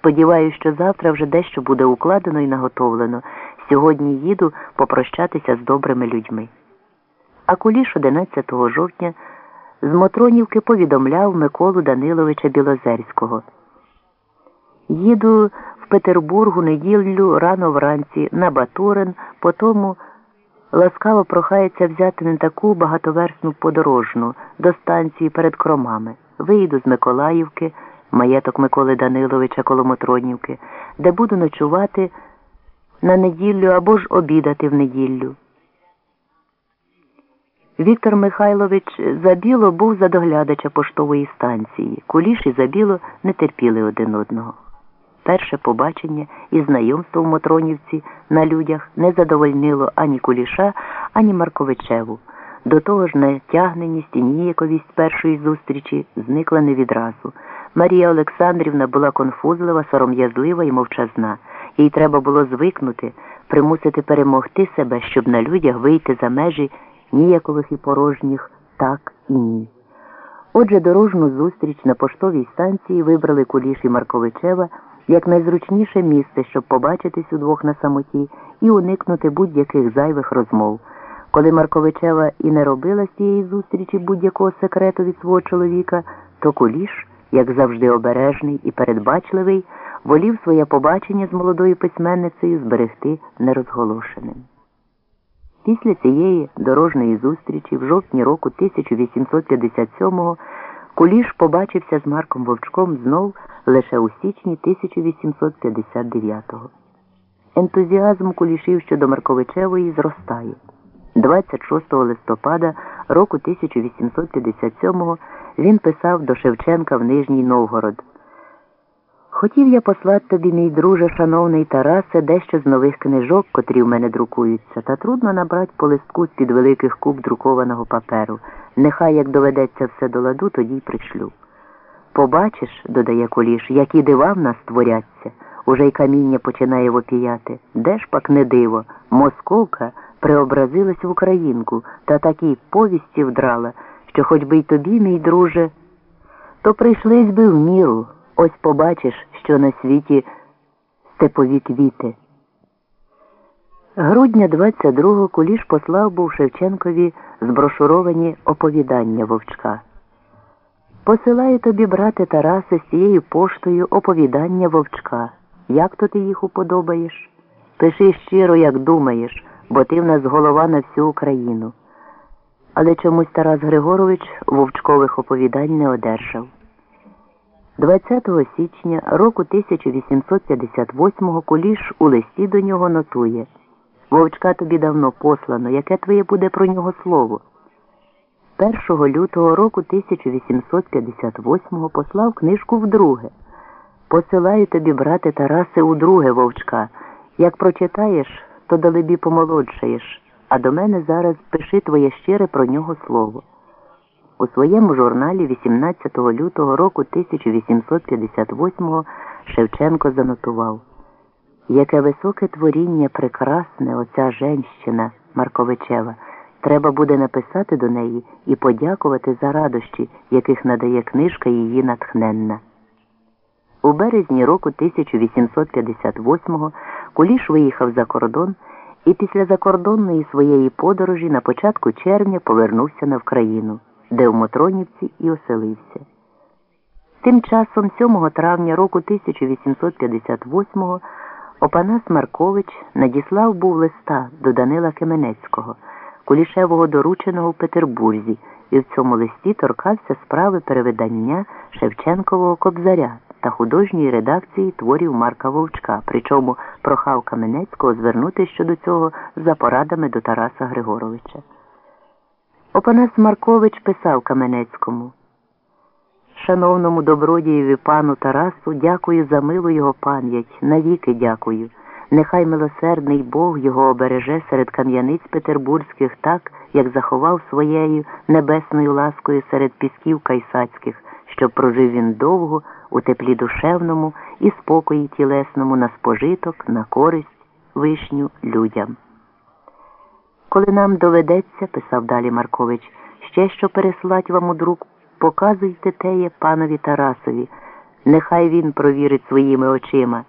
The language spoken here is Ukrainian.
Сподіваюсь, що завтра вже дещо буде укладено і наготовлено. Сьогодні їду попрощатися з добрими людьми. А куліш 11 жовтня з Мотронівки повідомляв Миколу Даниловича Білозерського. Їду в Петербургу неділю рано вранці на Батурин, потому ласкаво прохається взяти не таку багатоверсну подорожну до станції перед кромами. Виїду з Миколаївки, маєток Миколи Даниловича коло Мотронівки, де буду ночувати на неділю або ж обідати в неділю. Віктор Михайлович Забіло був за доглядача поштової станції. Куліш і Забіло не терпіли один одного. Перше побачення і знайомство в Мотронівці на людях не задовольнило ані Куліша, ані Марковичеву. До того ж, натягненість і ніяковість першої зустрічі зникла не відразу. Марія Олександрівна була конфузлива, сором'язлива і мовчазна. Їй треба було звикнути, примусити перемогти себе, щоб на людях вийти за межі ніякових і порожніх так і ні. Отже, дорожну зустріч на поштовій станції вибрали Куліш і Марковичева як найзручніше місце, щоб побачитись удвох на самоті і уникнути будь-яких зайвих розмов. Коли Марковичева і не робила з цієї зустрічі будь-якого секрету від свого чоловіка, то Куліш, як завжди обережний і передбачливий, волів своє побачення з молодою письменницею зберегти нерозголошеним. Після цієї дорожньої зустрічі в жовтні року 1857-го Куліш побачився з Марком Вовчком знов лише у січні 1859-го. Ентузіазм Кулішів щодо Марковичевої зростає. 26 листопада року 1857-го він писав до Шевченка в Нижній Новгород. Хотів я послати тобі, мій друже, шановний Тарасе, дещо з нових книжок, котрі в мене друкуються, та трудно набрати по листку з-під великих куб друкованого паперу. Нехай як доведеться все до ладу, тоді й пришлю. Побачиш, додає Куліш, які дива в нас творяться, уже й каміння починає вопіяти. Де ж пак не диво? Московка преобразилась в українку та такій повісті вдрала, що хоч би й тобі, мій друже, то прийшлись би в міру. Ось побачиш, що на світі степові квіти. Грудня 22-го Куліш послав був Шевченкові зброшуровані оповідання вовчка. Посилаю тобі, брате Тарасе, з цією поштою оповідання вовчка. Як то ти їх уподобаєш? Пиши щиро, як думаєш, бо ти в нас голова на всю Україну. Але чомусь Тарас Григорович вовчкових оповідань не одержав. 20 січня року 1858-го Куліш у листі до нього нотує Вовчка тобі давно послано, яке твоє буде про нього слово? 1 лютого року 1858-го послав книжку вдруге. Посилаю тобі, брате Тарасе, удруге вовчка. Як прочитаєш, то далебі помолодшаєш, а до мене зараз пиши твоє щире про нього слово. У своєму журналі 18 лютого року 1858-го Шевченко занотував Яке високе творіння прекрасне оця женщина Марковичева. Треба буде написати до неї і подякувати за радощі, яких надає книжка її натхненна. У березні року 1858-го Куліш виїхав за кордон і після закордонної своєї подорожі на початку червня повернувся на Вкраїну де в Мотронівці і оселився. Тим часом, 7 травня року 1858-го, Опанас Маркович надіслав був листа до Данила Каменецького, кулішевого дорученого в Петербурзі, і в цьому листі торкався справи перевидання Шевченкового кобзаря та художньої редакції творів Марка Вовчка, причому прохав Каменецького звернутися щодо цього за порадами до Тараса Григоровича. Опанас Маркович писав Каменецькому. Шановному добродієві пану Тарасу, дякую за милу його пам'ять, навіки дякую. Нехай милосердний Бог його обереже серед кам'яниць петербурзьких так, як заховав своєю небесною ласкою серед пісків кайсацьких, щоб прожив він довго у теплі душевному і спокої тілесному на спожиток, на користь вишню людям. Коли нам доведеться, писав далі Маркович, ще що переслать вам у друк, показуйте теє панові Тарасові. Нехай він провірить своїми очима.